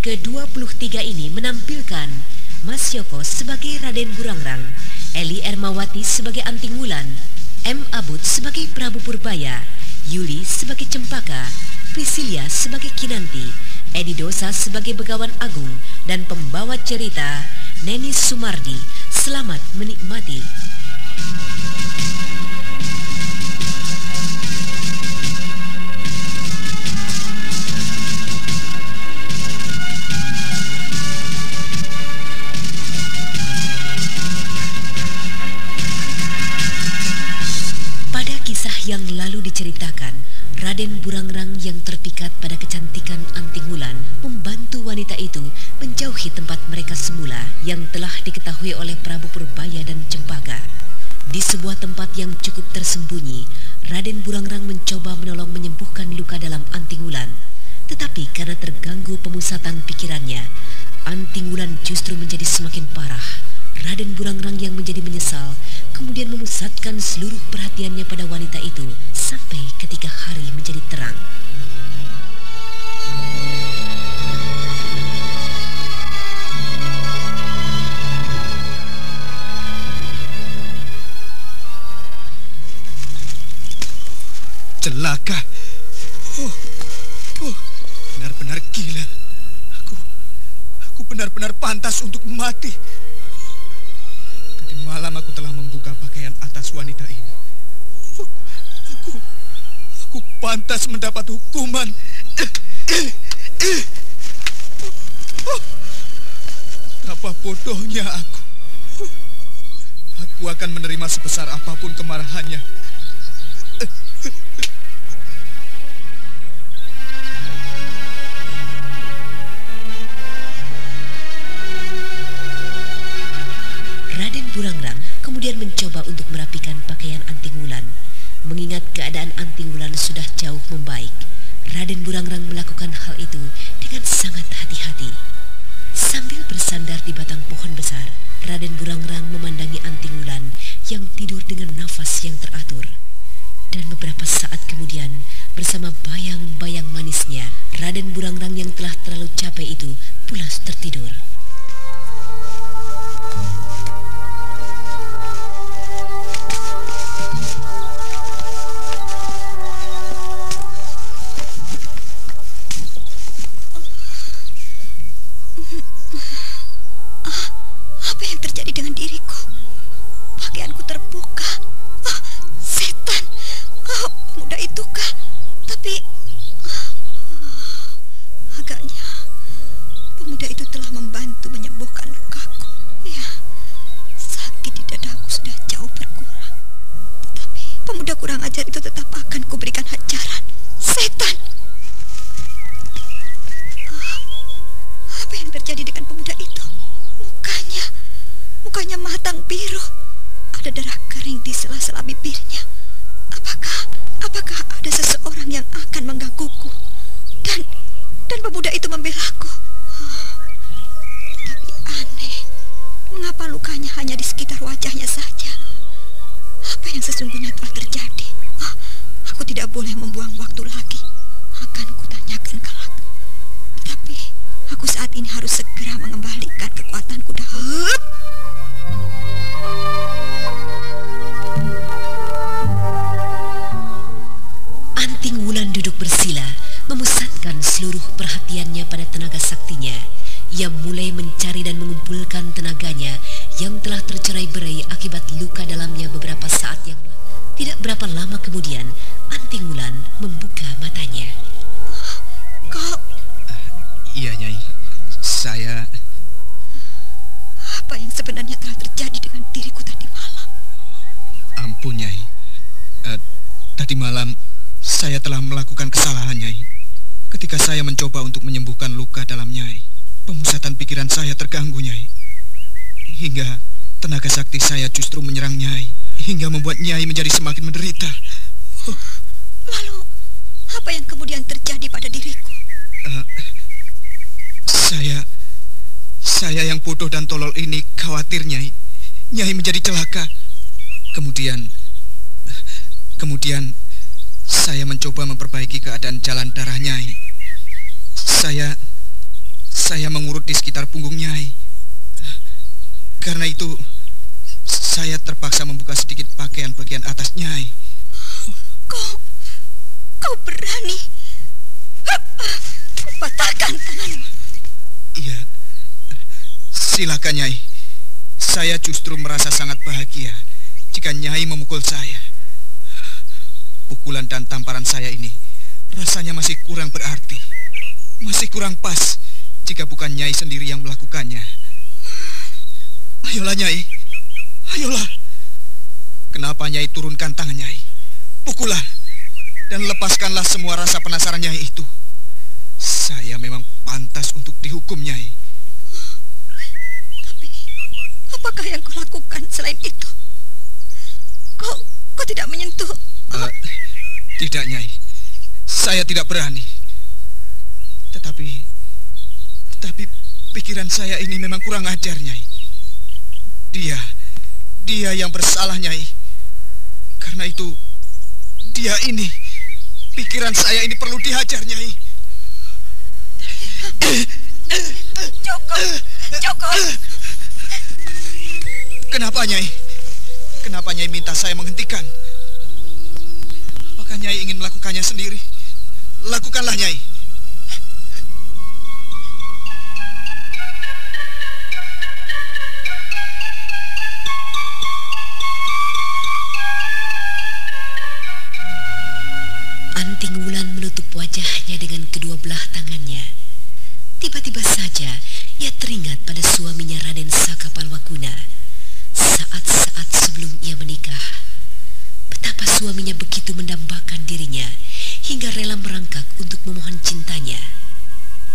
Yang ke-23 ini menampilkan Mas Yoko sebagai Raden Burangrang, Eli Ermawati sebagai Anting Wulan, M. Abud sebagai Prabu Purbaya, Yuli sebagai Cempaka, Priscilia sebagai Kinanti, Edi Dosa sebagai Begawan Agung, dan pembawa cerita Neni Sumardi. Selamat menikmati. Raden Burangrang yang terpikat pada kecantikan Anting Wulan membantu wanita itu menjauhi tempat mereka semula yang telah diketahui oleh Prabu Purbaya dan Cempaka. Di sebuah tempat yang cukup tersembunyi, Raden Burangrang mencoba menolong menyembuhkan luka dalam Anting Wulan. Tetapi karena terganggu pemusatan pikirannya, Anting Wulan justru menjadi semakin parah. Raden Burangrang yang menjadi menyesal kemudian memusatkan seluruh perhatiannya pada wanita itu sampai ketika hari menjadi terang. Celaka. Oh, oh, benar-benar gila. Aku, aku benar-benar pantas untuk mati malam aku telah pakaian atas wanita ini. Aku, aku pantas mendapat hukuman. Betapa bodohnya aku. Aku akan menerima sebesar apa pun kemarahannya. Kemudian mencoba untuk merapikan pakaian Anting Wulan. Mengingat keadaan Anting Wulan sudah jauh membaik, Raden Burangrang melakukan hal itu dengan sangat hati-hati. Sambil bersandar di batang pohon besar, Raden Burangrang memandangi Anting Wulan yang tidur dengan nafas yang teratur. Dan beberapa saat kemudian, bersama bayang-bayang manisnya, Raden Burangrang yang telah terlalu capek itu pulas tertidur. yang terjadi dengan pemuda itu? Mukanya, mukanya matang biru. Ada darah kering di sela-sela bibirnya. Apakah, apakah ada seseorang yang akan menggangguku? Dan, dan pemuda itu membelaku. aku Tapi aneh, mengapa lukanya hanya di sekitar wajahnya saja? Apa yang sesungguhnya telah terjadi? Ah, aku tidak boleh membuang waktu lagi. Akan kutanyakan kelak. Tapi, aku saat ini harus segera mengembalikan kekuatanku dahulu. Anting Wulan duduk bersila, memusatkan seluruh perhatiannya pada tenaga saktinya. Ia mulai mencari dan mengumpulkan tenaganya yang telah tercerai-berai akibat luka dalamnya beberapa saat yang. Tidak berapa lama kemudian, Anting Wulan membuka matanya. Malam saya telah melakukan kesalahan, Nyai. Ketika saya mencoba untuk menyembuhkan luka dalam Nyai, pemusatan pikiran saya terganggu, Nyai. Hingga tenaga sakti saya justru menyerang Nyai, hingga membuat Nyai menjadi semakin menderita. Lalu apa yang kemudian terjadi pada diriku? Eh, saya saya yang bodoh dan tolol ini khawatir Nyai. Nyai menjadi celaka. Kemudian kemudian saya mencoba memperbaiki keadaan jalan darah Nyai. Saya saya mengurut di sekitar punggung Nyai. Karena itu saya terpaksa membuka sedikit pakaian bagian atas Nyai. Kau kau berani patahkan tanganmu. Iya. Silakan Nyai. Saya justru merasa sangat bahagia jika Nyai memukul saya. Pukulan dan tamparan saya ini rasanya masih kurang berarti. Masih kurang pas jika bukan Nyai sendiri yang melakukannya. Ayolah Nyai. Ayolah. Kenapa Nyai turunkan tangan Nyai? Pukullah dan lepaskanlah semua rasa penasaran Nyai itu. Saya memang pantas untuk dihukum, Nyai. Tapi apakah yang kau lakukan selain itu? Kau kau tidak menyentuh Eh, tidak, Nyai. Saya tidak berani. Tetapi, tetapi pikiran saya ini memang kurang ajar, Nyai. Dia, dia yang bersalah, Nyai. Karena itu, dia ini, pikiran saya ini perlu dihajar, Nyai. Cukup, cukup. Kenapa, Nyai? Kenapa Nyai minta saya menghentikan? Nyai ingin melakukannya sendiri? Lakukanlah, Nyai. Anting Wulan menutup wajahnya dengan kedua belah tangannya. Tiba-tiba saja ia teringat pada suaminya Raden Saka Palwakuna. Saat-saat sebelum ia menikah, betapa suaminya begitu mendambakan dirinya hingga rela merangkak untuk memohon cintanya.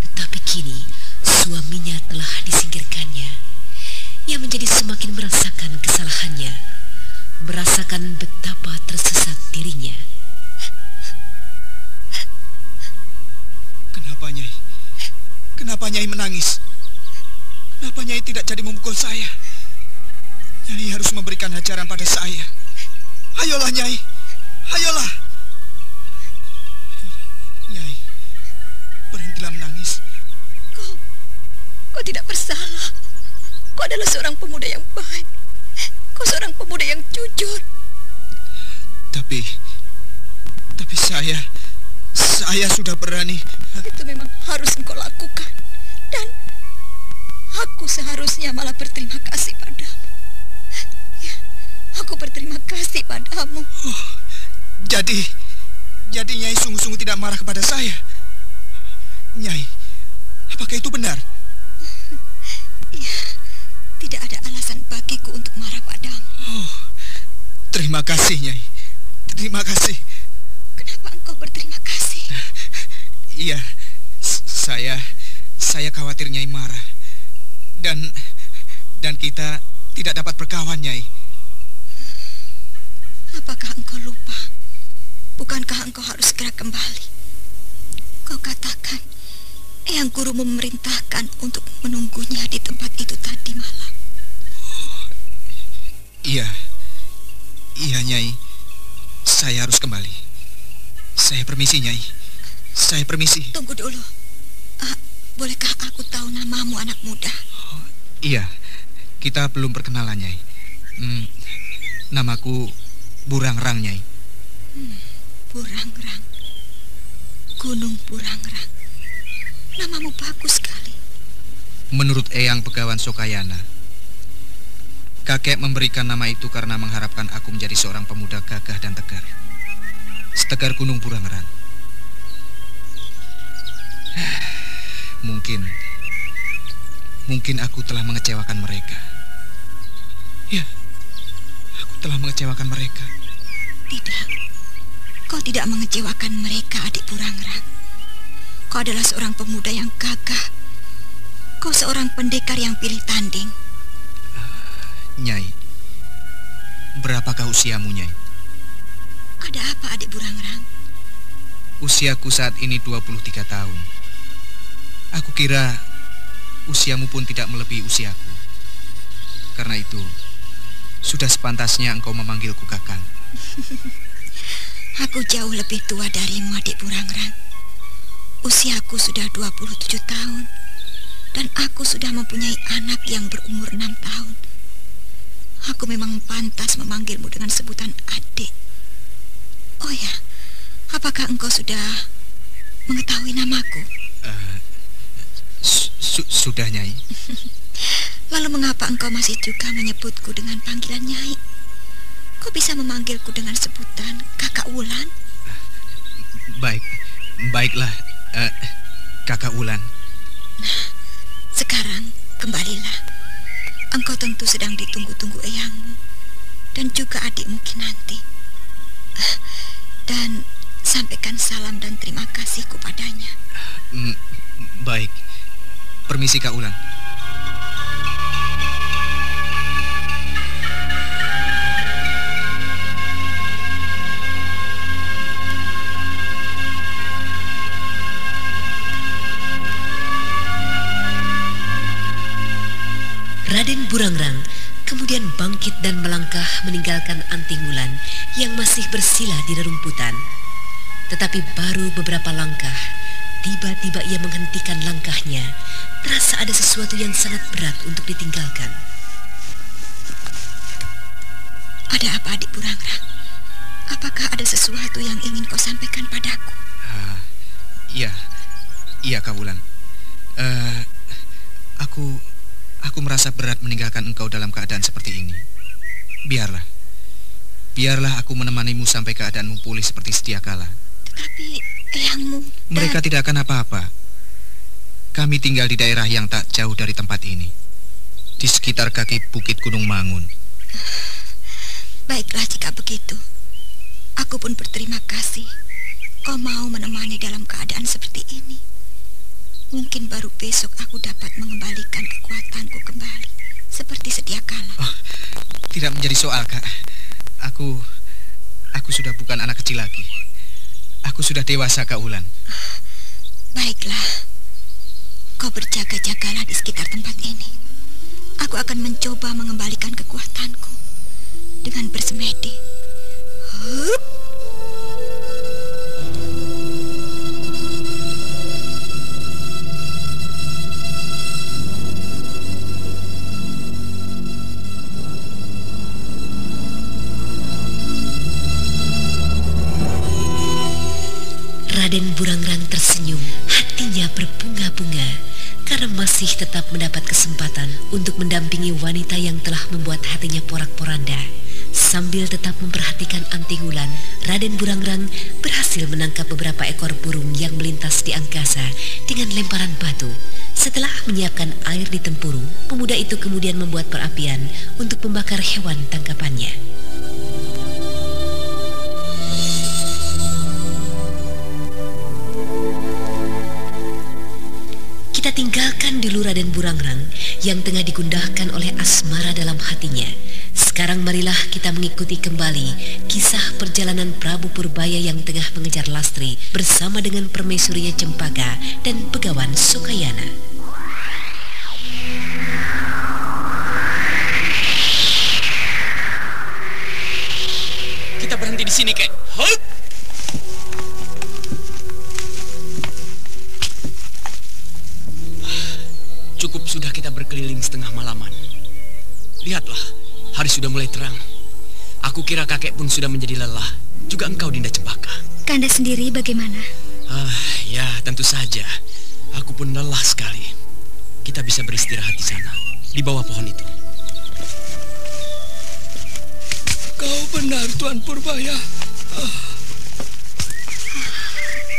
Tetapi kini suaminya telah disingkirkannya. Ia menjadi semakin merasakan kesalahannya, merasakan betapa tersesat dirinya. Kenapa, Nyai? Kenapa Nyai menangis? Kenapa Nyai tidak jadi memukul saya? Nyai harus memberikan ajaran pada saya. Ayolah, Nyai. Ayolah. Nyai, berhentilah menangis. Kau kau tidak bersalah. Kau adalah seorang pemuda yang baik. Kau seorang pemuda yang jujur. Tapi, tapi saya, saya sudah berani. Itu memang harus engkau lakukan. Dan aku seharusnya malah berterima kasih padamu. Aku berterima kasih padamu. Oh, jadi, jadi Nyai sungguh-sungguh tidak marah kepada saya. Nyai, apakah itu benar? Iya, tidak ada alasan bagiku untuk marah padamu. Oh, terima kasih, Nyai. Terima kasih. Kenapa engkau berterima kasih? Iya, saya, saya khawatir Nyai marah. Dan, dan kita tidak dapat berkawan, Nyai. Apakah engkau lupa? Bukankah engkau harus segera kembali? Kau katakan, Eyang Guru memerintahkan untuk menunggunya di tempat itu tadi malam. Iya, iya, Nyai. Saya harus kembali. Saya permisi, Nyai. Saya permisi. Tunggu dulu. Uh, bolehkah aku tahu namamu anak muda? Oh, iya, kita belum perkenalan, Nyai. Hmm, namaku Burangrang, Nyai. Hmm, Burangrang. Gunung Burangrang. Namamu bagus sekali. Menurut Eyang Begawan Sokayana, kakek memberikan nama itu karena mengharapkan aku menjadi seorang pemuda gagah dan tegar. Setegar Gunung Burangrang. Mungkin Mungkin aku telah mengecewakan mereka telah mengecewakan mereka Tidak Kau tidak mengecewakan mereka adik Burangrang Kau adalah seorang pemuda yang gagah Kau seorang pendekar yang pilih tanding Nyai Berapakah usiamu Nyai? Ada apa adik Burangrang? Usiaku saat ini 23 tahun Aku kira usiamu pun tidak melebihi usiaku. Karena itu, sudah sepantasnya engkau memanggilku kakang. aku jauh lebih tua darimu, adik Burangrang. Usiaku sudah 27 tahun. Dan aku sudah mempunyai anak yang berumur 6 tahun. Aku memang pantas memanggilmu dengan sebutan adik. Oh ya, apakah engkau sudah mengetahui namaku? Uh, sudah, Nyai. Lalu mengapa engkau masih juga menyebutku dengan panggilan Nyai? Kau bisa memanggilku dengan sebutan Kakak Wulan? Baik, baiklah, uh, Kakak Wulan. Nah, sekarang kembalilah. Engkau tentu sedang ditunggu-tunggu eyangmu dan juga adikmu Kinanti. Uh, dan sampaikan salam dan terima kasih kepadanya. Uh, baik. Permisi Kak Ulan. Dan melangkah meninggalkan Anting Wulan yang masih bersila di rerumputan. Tetapi baru beberapa langkah, tiba-tiba ia menghentikan langkahnya Terasa ada sesuatu yang sangat berat untuk ditinggalkan. Ada apa adik Burangrang? Apakah ada sesuatu yang ingin kau sampaikan padaku? Uh, iya, iya Kawulan. Uh, aku, aku merasa berat meninggalkan engkau dalam keadaan seperti ini. Biarlah, biarlah aku menemanimu sampai keadaanmu pulih seperti setia kala. Tetapi eyangmu... Mereka tidak akan apa-apa. Kami tinggal di daerah yang tak jauh dari tempat ini. Di sekitar kaki Bukit Gunung Mangun. Baiklah jika begitu. Aku pun berterima kasih. Kau mau menemani dalam keadaan seperti ini. Mungkin baru besok aku dapat mengembalikan kekuatanku kembali. Seperti sedia kala. Tidak menjadi soal, Kak. Aku... Aku sudah bukan anak kecil lagi. Aku sudah dewasa, Kak Ulan. Baiklah. Kau berjaga-jagalah di sekitar tempat ini. Aku akan mencoba mengembalikan kekuatanku dengan bersemedi. Hup. Raden Burangrang tersenyum, hatinya berbunga-bunga karena masih tetap mendapat kesempatan untuk mendampingi wanita yang telah membuat hatinya porak-poranda. Sambil tetap memperhatikan Antingulan, Raden Burangrang berhasil menangkap beberapa ekor burung yang melintas di angkasa dengan lemparan batu. Setelah menyiapkan air di tempuru, pemuda itu kemudian membuat perapian untuk membakar hewan tangkapannya. Tinggalkan dulu Raden Burangrang yang tengah digundahkan oleh asmara dalam hatinya. Sekarang marilah kita mengikuti kembali kisah perjalanan Prabu Purbaya yang tengah mengejar Lastri bersama dengan permaisurinya Cempaka dan Pegawan Sukayana. Kita berhenti di sini, Kek. Hup! Cukup sudah kita berkeliling setengah malaman. Lihatlah, hari sudah mulai terang. Aku kira kakek pun sudah menjadi lelah. Juga engkau, Dinda Cempaka. Kanda sendiri bagaimana? Ah, ya tentu saja. Aku pun lelah sekali. Kita bisa beristirahat di sana, di bawah pohon itu. Kau benar, Tuan Purbaya. Ah.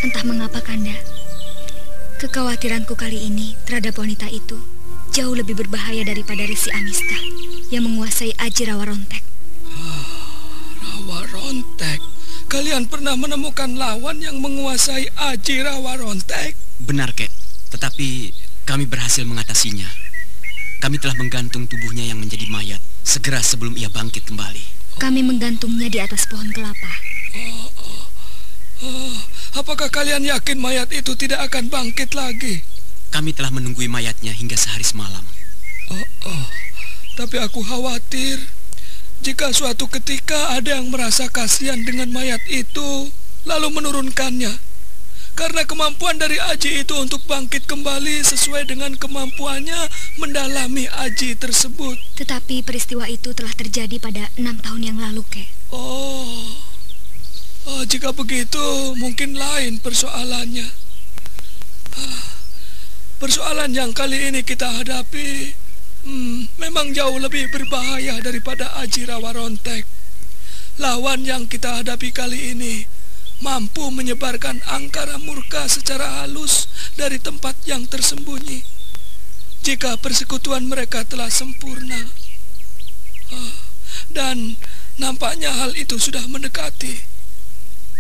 Entah mengapa, Kanda. Kekhawatiranku kali ini terhadap wanita itu jauh lebih berbahaya daripada Resi Amista yang menguasai Aji Rawa Rontek. Ah, Rawa Rontek? Kalian pernah menemukan lawan yang menguasai Aji Rawa Rontek? Benar, Kek. Tetapi kami berhasil mengatasinya. Kami telah menggantung tubuhnya yang menjadi mayat segera sebelum ia bangkit kembali. Kami menggantungnya di atas pohon kelapa. Oh, oh, oh. Apakah kalian yakin mayat itu tidak akan bangkit lagi? Kami telah menunggui mayatnya hingga sehari semalam. Oh, oh. Tapi aku khawatir jika suatu ketika ada yang merasa kasihan dengan mayat itu, lalu menurunkannya. Karena kemampuan dari Aji itu untuk bangkit kembali sesuai dengan kemampuannya mendalami Aji tersebut. Tetapi peristiwa itu telah terjadi pada enam tahun yang lalu, Kek. Oh, oh jika begitu mungkin lain persoalannya. Ah, persoalan yang kali ini kita hadapi hmm, memang jauh lebih berbahaya daripada Aji Rawarontek. Lawan yang kita hadapi kali ini mampu menyebarkan angkara murka secara halus dari tempat yang tersembunyi. Jika persekutuan mereka telah sempurna, ah, dan nampaknya hal itu sudah mendekati.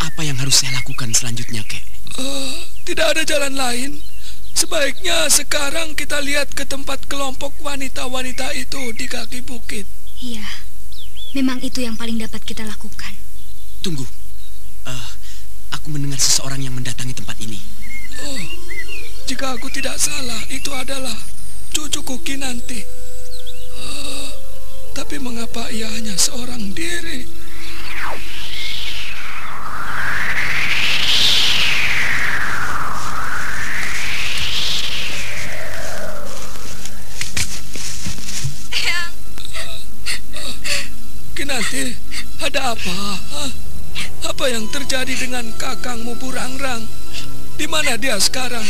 Apa yang harus saya lakukan selanjutnya, Kek? Uh, tidak ada jalan lain. Sebaiknya sekarang kita lihat ke tempat kelompok wanita-wanita itu di kaki bukit. Iya, memang itu yang paling dapat kita lakukan. Tunggu, uh, aku mendengar seseorang yang mendatangi tempat ini. Oh, jika aku tidak salah, itu adalah cucuku Kinanti. Uh, tapi mengapa ia hanya seorang diri? Kinanti, ada apa? Hah? Apa yang terjadi dengan kakangmu Burangrang? Di mana dia sekarang?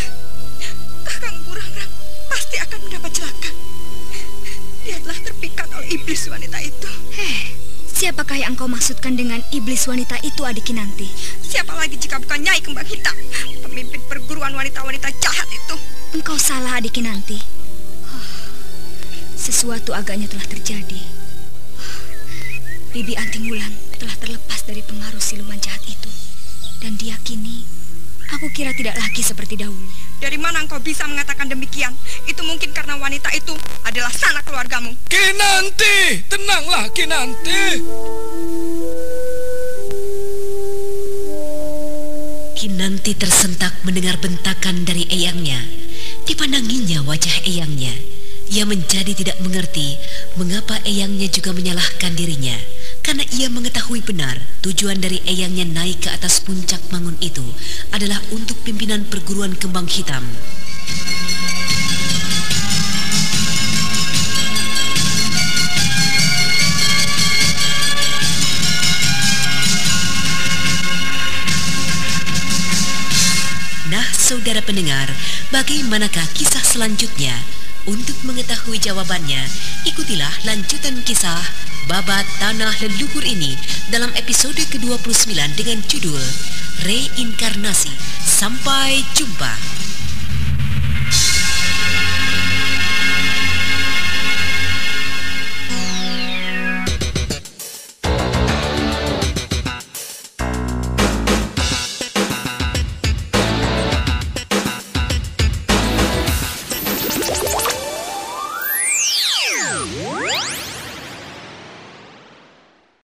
Kakang Burangrang pasti akan mendapat celaka. Dia telah terpikat oleh iblis wanita itu. Heh, siapakah yang kau maksudkan dengan iblis wanita itu, adik nanti? Siapa lagi jika bukan Nyai Kembang Hitam, pemimpin perguruan wanita-wanita jahat itu? Engkau salah, adik nanti. Sesuatu agaknya telah terjadi. Bibi Anting Wulan telah terlepas dari pengaruh siluman jahat itu. Dan dia kini, aku kira tidak lagi seperti dahulu. Dari mana engkau bisa mengatakan demikian? Itu mungkin karena wanita itu adalah sanak keluargamu. Kinanti, tenanglah Kinanti. Kinanti tersentak mendengar bentakan dari eyangnya. Dipandanginya wajah eyangnya. Ia menjadi tidak mengerti mengapa eyangnya juga menyalahkan dirinya. Karena ia mengetahui benar tujuan dari eyangnya naik ke atas puncak mangun itu adalah untuk pimpinan perguruan kembang hitam. Nah, saudara pendengar, bagaimanakah kisah selanjutnya? Untuk mengetahui jawabannya, ikutilah lanjutan kisah Babat Tanah Leluhur ini dalam episode ke-29 dengan judul Reinkarnasi. Sampai jumpa.